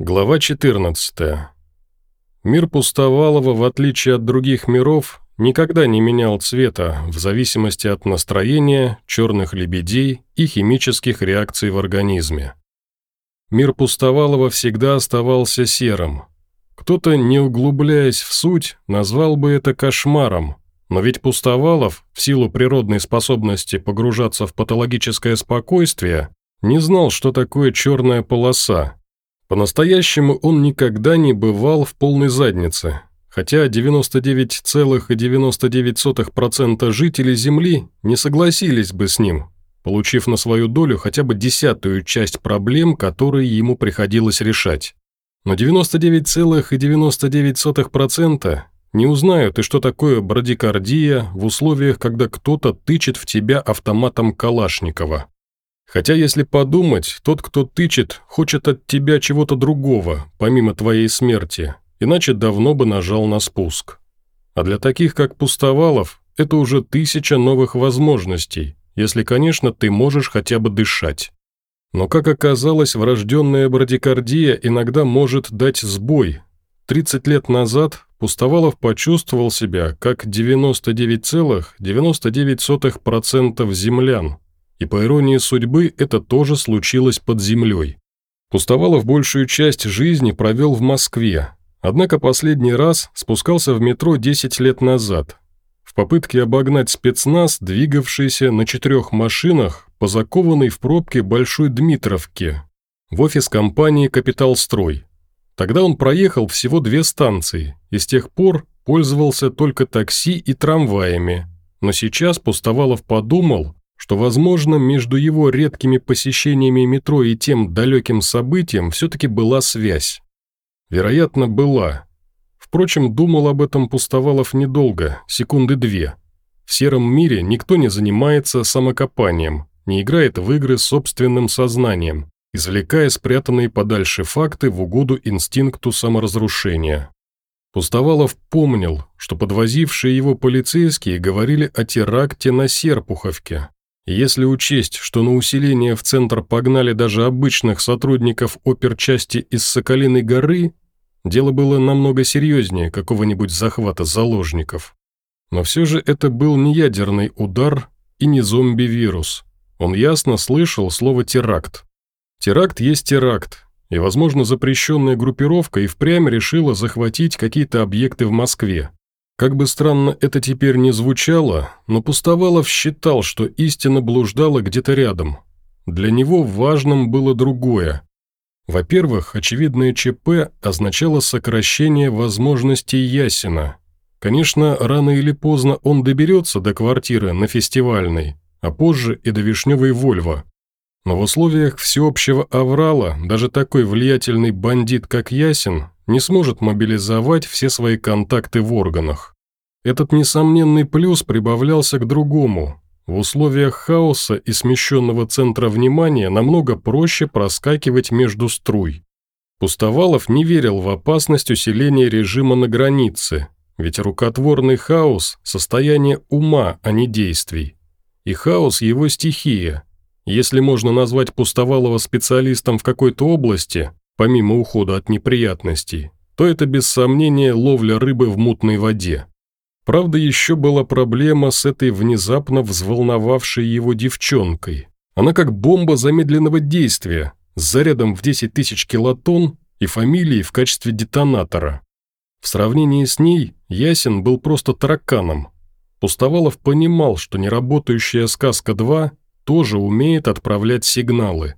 Глава 14. Мир Пустовалова, в отличие от других миров, никогда не менял цвета в зависимости от настроения, черных лебедей и химических реакций в организме. Мир Пустовалова всегда оставался серым. Кто-то, не углубляясь в суть, назвал бы это кошмаром, но ведь Пустовалов, в силу природной способности погружаться в патологическое спокойствие, не знал, что такое черная полоса, по-настоящему он никогда не бывал в полной заднице, хотя 99,99% жителей Земли не согласились бы с ним, получив на свою долю хотя бы десятую часть проблем, которые ему приходилось решать. Но 99,99% не узнают и что такое брадикардия в условиях, когда кто-то тычет в тебя автоматом Калашникова. Хотя, если подумать, тот, кто тычет, хочет от тебя чего-то другого, помимо твоей смерти, иначе давно бы нажал на спуск. А для таких, как Пустовалов, это уже тысяча новых возможностей, если, конечно, ты можешь хотя бы дышать. Но, как оказалось, врожденная брадикардия иногда может дать сбой. 30 лет назад Пустовалов почувствовал себя как 99,99% землян, и по иронии судьбы это тоже случилось под землей. Пустовалов большую часть жизни провел в Москве, однако последний раз спускался в метро 10 лет назад. В попытке обогнать спецназ, двигавшийся на четырех машинах по закованной в пробке Большой Дмитровке, в офис компании «Капиталстрой». Тогда он проехал всего две станции и с тех пор пользовался только такси и трамваями. Но сейчас Пустовалов подумал, что, возможно, между его редкими посещениями метро и тем далеким событием все-таки была связь. Вероятно, была. Впрочем, думал об этом Пустовалов недолго, секунды две. В сером мире никто не занимается самокопанием, не играет в игры собственным сознанием, извлекая спрятанные подальше факты в угоду инстинкту саморазрушения. Пустовалов помнил, что подвозившие его полицейские говорили о теракте на Серпуховке, если учесть, что на усиление в центр погнали даже обычных сотрудников оперчасти из Соколиной горы, дело было намного серьезнее какого-нибудь захвата заложников. Но все же это был не ядерный удар и не зомби-вирус. Он ясно слышал слово «теракт». Теракт есть теракт, и, возможно, запрещенная группировка и впрямь решила захватить какие-то объекты в Москве. Как бы странно это теперь не звучало, но Пустовалов считал, что истина блуждала где-то рядом. Для него важным было другое. Во-первых, очевидное ЧП означало сокращение возможностей Ясина. Конечно, рано или поздно он доберется до квартиры на Фестивальной, а позже и до Вишневой Вольво. Но в условиях всеобщего аврала даже такой влиятельный бандит, как Ясин, не сможет мобилизовать все свои контакты в органах. Этот несомненный плюс прибавлялся к другому. В условиях хаоса и смещенного центра внимания намного проще проскакивать между струй. Пустовалов не верил в опасность усиления режима на границе, ведь рукотворный хаос – состояние ума, а не действий. И хаос – его стихия. Если можно назвать Пустовалова специалистом в какой-то области, помимо ухода от неприятностей, то это без сомнения ловля рыбы в мутной воде. Правда, еще была проблема с этой внезапно взволновавшей его девчонкой. Она как бомба замедленного действия, с зарядом в 10 тысяч килотонн и фамилией в качестве детонатора. В сравнении с ней Ясен был просто тараканом. Пустовалов понимал, что неработающая «Сказка-2» тоже умеет отправлять сигналы.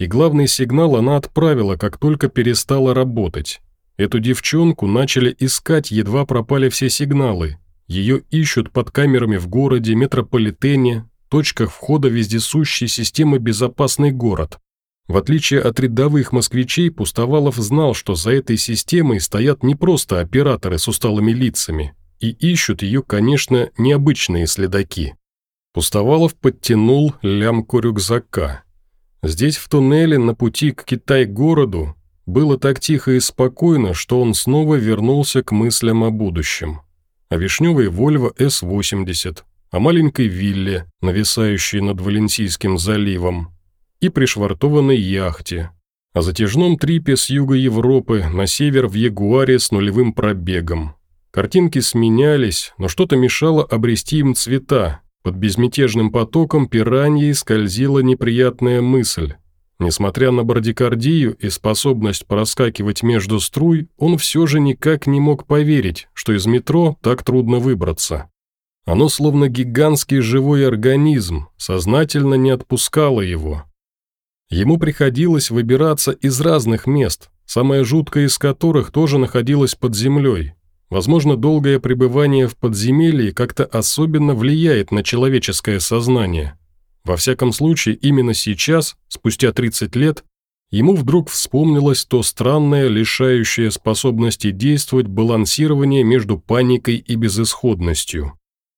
И главный сигнал она отправила, как только перестала работать. Эту девчонку начали искать, едва пропали все сигналы. Ее ищут под камерами в городе, метрополитене, точках входа вездесущей системы «Безопасный город». В отличие от рядовых москвичей, Пустовалов знал, что за этой системой стоят не просто операторы с усталыми лицами, и ищут ее, конечно, необычные следаки. Пустовалов подтянул лямку рюкзака. Здесь, в туннеле, на пути к Китай-городу, было так тихо и спокойно, что он снова вернулся к мыслям о будущем. О вишневой Volvo S80, о маленькой вилле, нависающей над Валенсийским заливом, и пришвартованной яхте, о затяжном трипе с юга Европы на север в Ягуаре с нулевым пробегом. Картинки сменялись, но что-то мешало обрести им цвета. Под безмятежным потоком пираньей скользила неприятная мысль. Несмотря на брадикардию и способность проскакивать между струй, он все же никак не мог поверить, что из метро так трудно выбраться. Оно словно гигантский живой организм, сознательно не отпускало его. Ему приходилось выбираться из разных мест, самое жуткое из которых тоже находилось под землей. Возможно, долгое пребывание в подземелье как-то особенно влияет на человеческое сознание. Во всяком случае, именно сейчас, спустя 30 лет, ему вдруг вспомнилось то странное, лишающее способности действовать балансирование между паникой и безысходностью.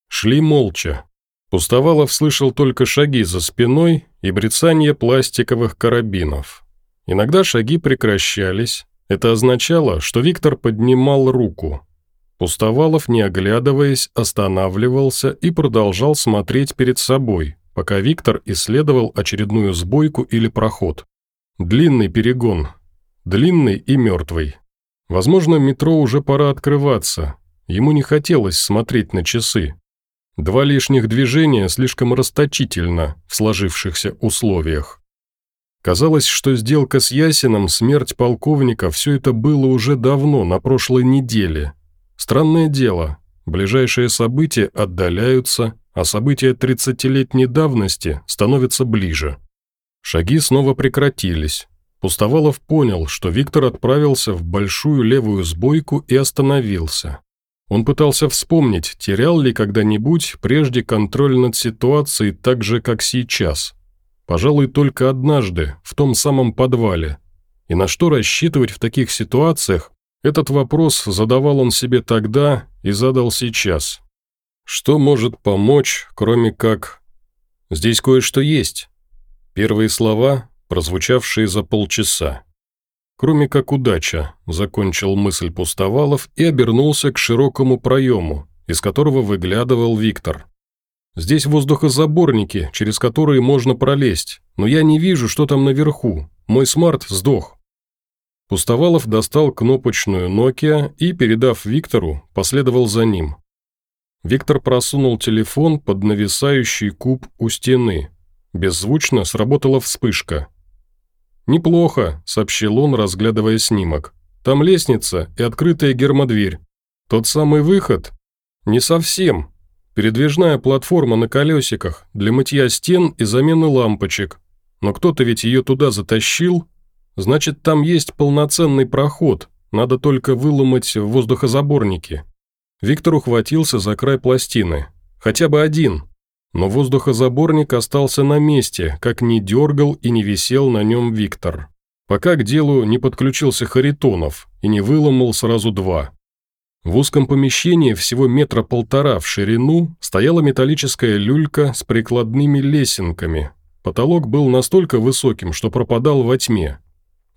Шли молча. Пустовалов слышал только шаги за спиной и брецание пластиковых карабинов. Иногда шаги прекращались. Это означало, что Виктор поднимал руку. Пустовалов, не оглядываясь, останавливался и продолжал смотреть перед собой, пока Виктор исследовал очередную сбойку или проход. Длинный перегон. Длинный и мертвый. Возможно, метро уже пора открываться. Ему не хотелось смотреть на часы. Два лишних движения слишком расточительно в сложившихся условиях. Казалось, что сделка с Ясином, смерть полковника, все это было уже давно, на прошлой неделе. Странное дело, ближайшие события отдаляются, а события 30-летней давности становятся ближе. Шаги снова прекратились. Пустовалов понял, что Виктор отправился в большую левую сбойку и остановился. Он пытался вспомнить, терял ли когда-нибудь прежде контроль над ситуацией так же, как сейчас. Пожалуй, только однажды, в том самом подвале. И на что рассчитывать в таких ситуациях, этот вопрос задавал он себе тогда и задал сейчас. Что может помочь, кроме как «здесь кое-что есть»? Первые слова, прозвучавшие за полчаса. Кроме как удача, закончил мысль Пустовалов и обернулся к широкому проему, из которого выглядывал Виктор. «Здесь воздухозаборники, через которые можно пролезть, но я не вижу, что там наверху. Мой смарт сдох». Пустовалов достал кнопочную Nokia и, передав Виктору, последовал за ним. Виктор просунул телефон под нависающий куб у стены. Беззвучно сработала вспышка. «Неплохо», – сообщил он, разглядывая снимок. «Там лестница и открытая гермодверь. Тот самый выход?» «Не совсем. Передвижная платформа на колесиках для мытья стен и замены лампочек. Но кто-то ведь ее туда затащил. Значит, там есть полноценный проход. Надо только выломать воздухозаборники». Виктор ухватился за край пластины. «Хотя бы один. Но воздухозаборник остался на месте, как не дергал и не висел на нем Виктор. Пока к делу не подключился Харитонов и не выломал сразу два. В узком помещении всего метра полтора в ширину стояла металлическая люлька с прикладными лесенками. Потолок был настолько высоким, что пропадал во тьме.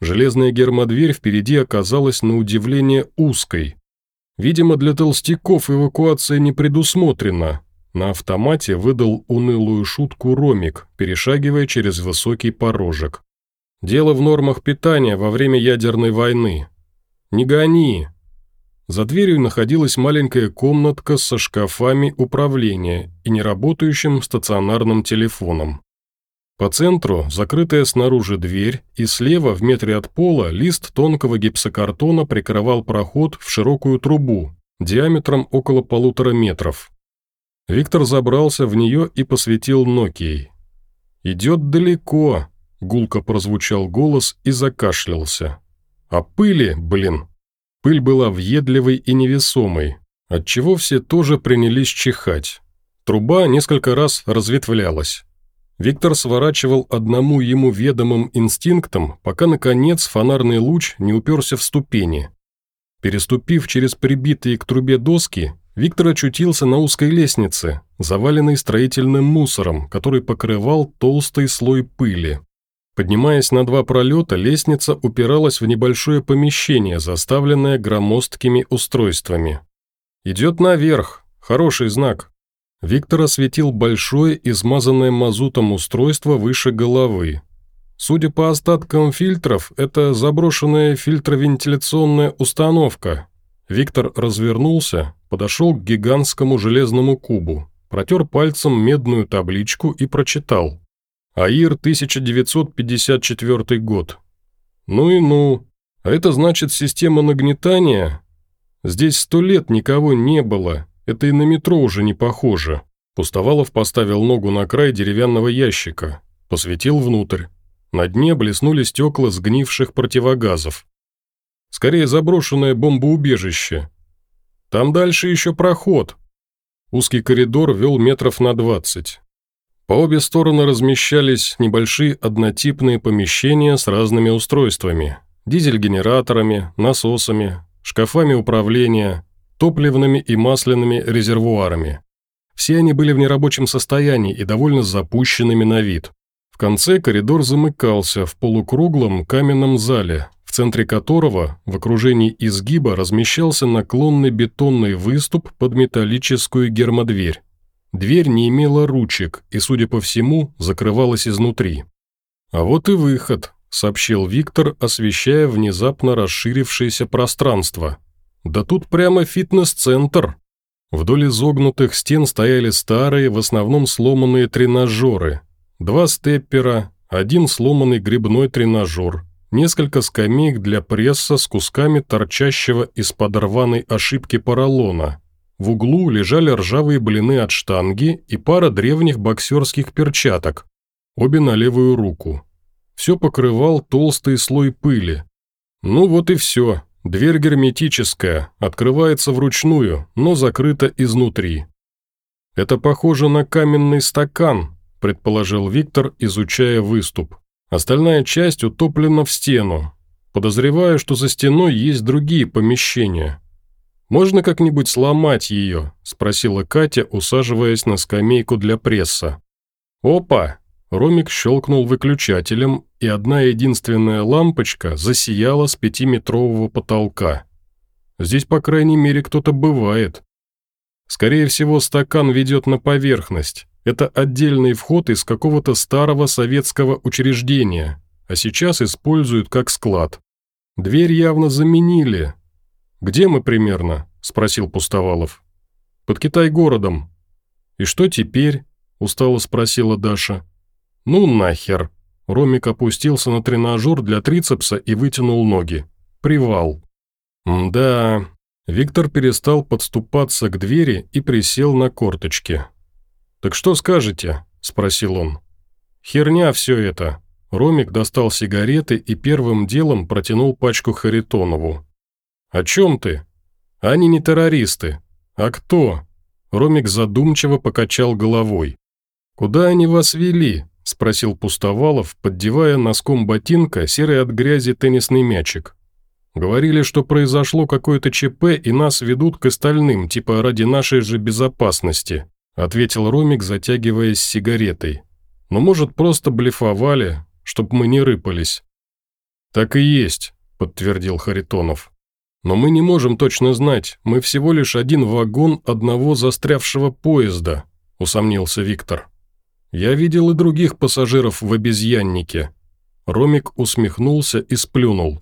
Железная гермодверь впереди оказалась на удивление узкой. Видимо, для толстяков эвакуация не предусмотрена, на автомате выдал унылую шутку Ромик, перешагивая через высокий порожек. «Дело в нормах питания во время ядерной войны. Не гони!» За дверью находилась маленькая комнатка со шкафами управления и неработающим стационарным телефоном. По центру закрытая снаружи дверь, и слева, в метре от пола, лист тонкого гипсокартона прикрывал проход в широкую трубу, диаметром около полутора метров. Виктор забрался в нее и посветил Нокией. «Идет далеко», — гулко прозвучал голос и закашлялся. «А пыли, блин!» Пыль была въедливой и невесомой, отчего все тоже принялись чихать. Труба несколько раз разветвлялась. Виктор сворачивал одному ему ведомым инстинктом, пока, наконец, фонарный луч не уперся в ступени. Переступив через прибитые к трубе доски, Виктор очутился на узкой лестнице, заваленной строительным мусором, который покрывал толстый слой пыли. Поднимаясь на два пролета, лестница упиралась в небольшое помещение, заставленное громоздкими устройствами. «Идет наверх. Хороший знак». Виктор осветил большое, измазанное мазутом устройство выше головы. Судя по остаткам фильтров, это заброшенная фильтровентиляционная установка. Виктор развернулся, подошел к гигантскому железному кубу, протер пальцем медную табличку и прочитал. АИР 1954 год. Ну и ну. А это значит система нагнетания? Здесь сто лет никого не было. Это и на метро уже не похоже. Пустовалов поставил ногу на край деревянного ящика, посветил внутрь. На дне блеснули стекла сгнивших противогазов. Скорее заброшенное бомбоубежище. Там дальше еще проход. Узкий коридор вел метров на двадцать. По обе стороны размещались небольшие однотипные помещения с разными устройствами. Дизель-генераторами, насосами, шкафами управления, топливными и масляными резервуарами. Все они были в нерабочем состоянии и довольно запущенными на вид. В конце коридор замыкался в полукруглом каменном зале, в центре которого, в окружении изгиба, размещался наклонный бетонный выступ под металлическую гермодверь. Дверь не имела ручек и, судя по всему, закрывалась изнутри. «А вот и выход», – сообщил Виктор, освещая внезапно расширившееся пространство. «Да тут прямо фитнес-центр». Вдоль изогнутых стен стояли старые, в основном сломанные тренажеры. Два степпера, один сломанный грибной тренажер, несколько скамеек для пресса с кусками торчащего из-под рваной ошибки поролона. В углу лежали ржавые блины от штанги и пара древних боксерских перчаток, обе на левую руку. Все покрывал толстый слой пыли. Ну вот и все, Дверь герметическая, открывается вручную, но закрыта изнутри. «Это похоже на каменный стакан», – предположил Виктор, изучая выступ. «Остальная часть утоплена в стену. Подозреваю, что за стеной есть другие помещения». «Можно как-нибудь сломать ее?» – спросила Катя, усаживаясь на скамейку для пресса. «Опа!» Ромик щелкнул выключателем, и одна единственная лампочка засияла с пятиметрового потолка. Здесь, по крайней мере, кто-то бывает. Скорее всего, стакан ведет на поверхность. Это отдельный вход из какого-то старого советского учреждения, а сейчас используют как склад. Дверь явно заменили. «Где мы примерно?» – спросил Пустовалов. «Под Китай-городом». «И что теперь?» – устало спросила Даша. «Ну нахер!» Ромик опустился на тренажер для трицепса и вытянул ноги. «Привал». «Да...» Виктор перестал подступаться к двери и присел на корточки. «Так что скажете?» – спросил он. «Херня все это». Ромик достал сигареты и первым делом протянул пачку Харитонову. «О чем ты?» «Они не террористы». «А кто?» Ромик задумчиво покачал головой. «Куда они вас вели?» – спросил Пустовалов, поддевая носком ботинка серый от грязи теннисный мячик. «Говорили, что произошло какое-то ЧП и нас ведут к остальным, типа ради нашей же безопасности», – ответил Ромик, затягиваясь сигаретой. «Но, может, просто блефовали, чтоб мы не рыпались». «Так и есть», – подтвердил Харитонов. «Но мы не можем точно знать, мы всего лишь один вагон одного застрявшего поезда», – усомнился Виктор. Я видел и других пассажиров в обезьяннике». Ромик усмехнулся и сплюнул.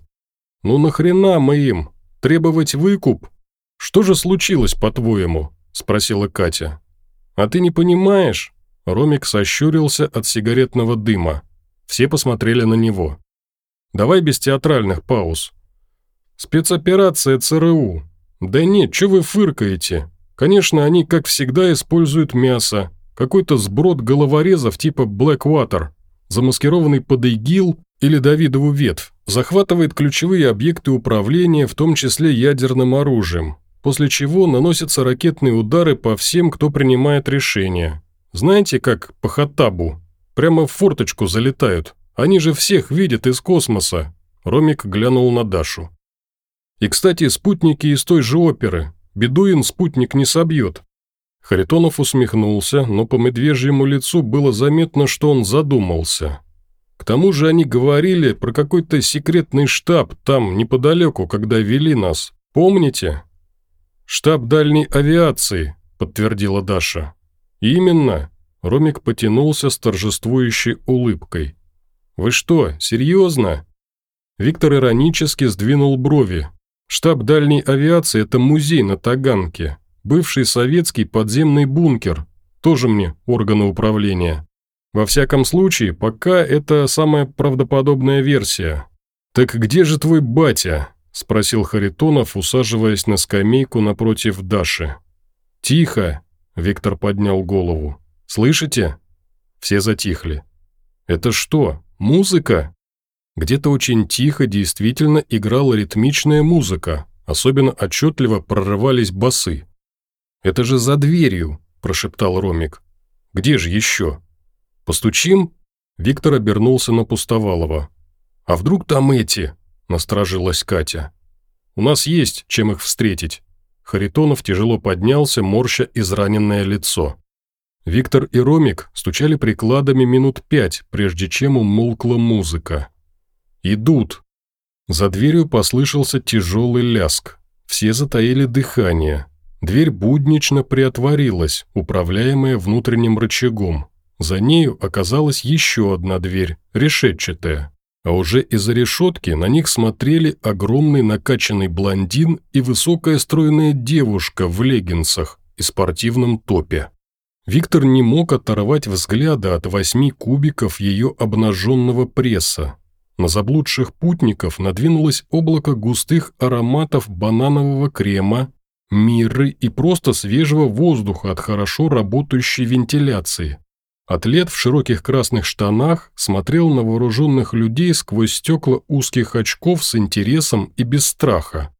«Ну нахрена мы им? Требовать выкуп? Что же случилось, по-твоему?» – спросила Катя. «А ты не понимаешь?» Ромик сощурился от сигаретного дыма. Все посмотрели на него. «Давай без театральных пауз». «Спецоперация ЦРУ». «Да нет, что вы фыркаете? Конечно, они, как всегда, используют мясо, какой-то сброд головорезов типа Blackwater, замаскированный под ИГИЛ или Давидову ветвь, захватывает ключевые объекты управления, в том числе ядерным оружием, после чего наносятся ракетные удары по всем, кто принимает решения. Знаете, как по Хаттабу? Прямо в форточку залетают. Они же всех видят из космоса. Ромик глянул на Дашу. И, кстати, спутники из той же оперы. Бедуин спутник не собьет. Харитонов усмехнулся, но по медвежьему лицу было заметно, что он задумался. К тому же они говорили про какой-то секретный штаб там, неподалеку, когда вели нас. Помните? «Штаб дальней авиации», – подтвердила Даша. «Именно». Ромик потянулся с торжествующей улыбкой. Вы что, серьезно?» Виктор иронически сдвинул брови. «Штаб дальней авиации – это музей на Таганке, бывший советский подземный бункер, тоже мне органы управления. Во всяком случае, пока это самая правдоподобная версия. Так где же твой батя?» – спросил Харитонов, усаживаясь на скамейку напротив Даши. «Тихо!» – Виктор поднял голову. «Слышите?» Все затихли. «Это что, музыка?» Где-то очень тихо действительно играла ритмичная музыка, особенно отчетливо прорывались басы. «Это же за дверью», – прошептал Ромик. «Где же еще?» «Постучим?» Виктор обернулся на Пустовалова. «А вдруг там эти?» – насторожилась Катя. «У нас есть, чем их встретить». Харитонов тяжело поднялся, морща израненное лицо. Виктор и Ромик стучали прикладами минут пять, прежде чем умолкла музыка. «Идут!» За дверью послышался тяжелый ляск. Все затаили дыхание. Дверь буднично приотворилась, управляемая внутренним рычагом. За нею оказалась еще одна дверь, решетчатая. А уже из-за решетки на них смотрели огромный накачанный блондин и высокая стройная девушка в леггинсах и спортивном топе. Виктор не мог оторвать взгляда от восьми кубиков ее обнаженного пресса. На заблудших путников надвинулось облако густых ароматов бананового крема, мирры и просто свежего воздуха от хорошо работающей вентиляции. Атлет в широких красных штанах смотрел на вооруженных людей сквозь стекла узких очков с интересом и без страха.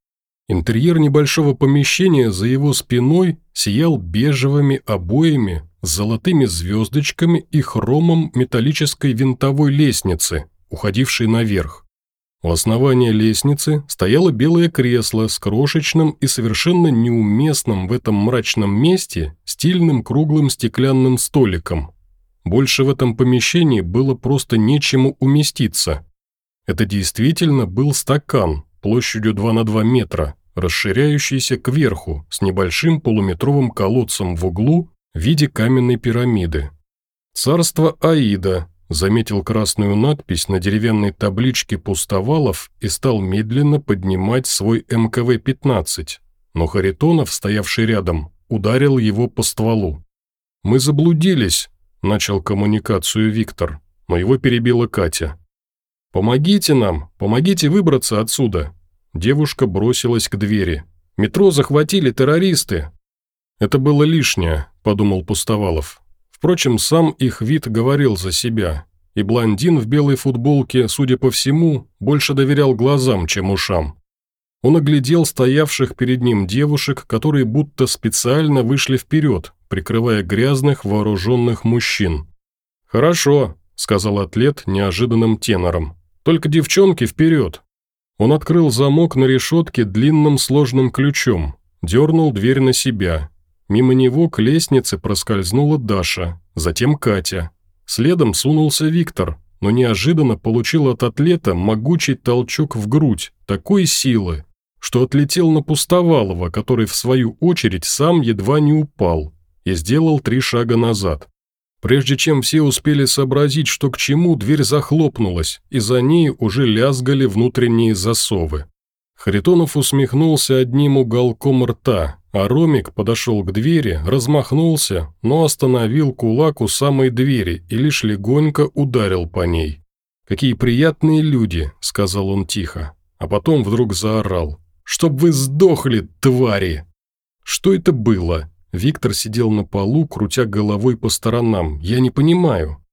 Интерьер небольшого помещения за его спиной сиял бежевыми обоями с золотыми звездочками и хромом металлической винтовой лестницы, уходившей наверх. У основания лестницы стояло белое кресло с крошечным и совершенно неуместным в этом мрачном месте стильным круглым стеклянным столиком. Больше в этом помещении было просто нечему уместиться. Это действительно был стакан, площадью 2 на 2 метра, расширяющийся кверху с небольшим полуметровым колодцем в углу в виде каменной пирамиды. «Царство Аида», заметил красную надпись на деревянной табличке пустовалов и стал медленно поднимать свой МКВ-15, но Харитонов, стоявший рядом, ударил его по стволу. «Мы заблудились», – начал коммуникацию Виктор, но его перебила Катя. «Помогите нам, помогите выбраться отсюда!» Девушка бросилась к двери. «Метро захватили террористы!» «Это было лишнее», – подумал Пустовалов. Впрочем, сам их вид говорил за себя, и блондин в белой футболке, судя по всему, больше доверял глазам, чем ушам. Он оглядел стоявших перед ним девушек, которые будто специально вышли вперед, прикрывая грязных вооруженных мужчин. «Хорошо», – сказал атлет неожиданным тенором. Только девчонки вперед!» Он открыл замок на решетке длинным сложным ключом, дернул дверь на себя. Мимо него к лестнице проскользнула Даша, затем Катя. Следом сунулся Виктор, но неожиданно получил от атлета могучий толчок в грудь, такой силы, что отлетел на Пустовалова, который в свою очередь сам едва не упал и сделал три шага назад. Прежде чем все успели сообразить, что к чему, дверь захлопнулась, и за ней уже лязгали внутренние засовы. Харитонов усмехнулся одним уголком рта, а Ромик подошел к двери, размахнулся, но остановил кулак у самой двери и лишь легонько ударил по ней. «Какие приятные люди», — сказал он тихо, а потом вдруг заорал. «Чтоб вы сдохли, твари!» Что это было? Виктор сидел на полу, крутя головой по сторонам. «Я не понимаю».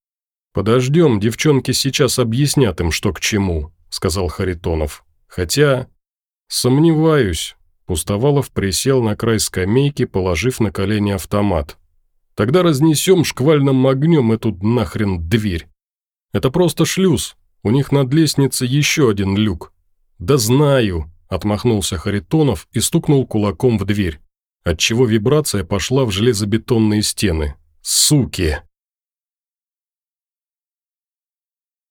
«Подождем, девчонки сейчас объяснят им, что к чему», – сказал Харитонов. «Хотя...» «Сомневаюсь». Пустовалов присел на край скамейки, положив на колени автомат. «Тогда разнесем шквальным огнем эту нахрен дверь. Это просто шлюз. У них над лестницей еще один люк». «Да знаю», – отмахнулся Харитонов и стукнул кулаком в дверь отчего вибрация пошла в железобетонные стены. «Суки!»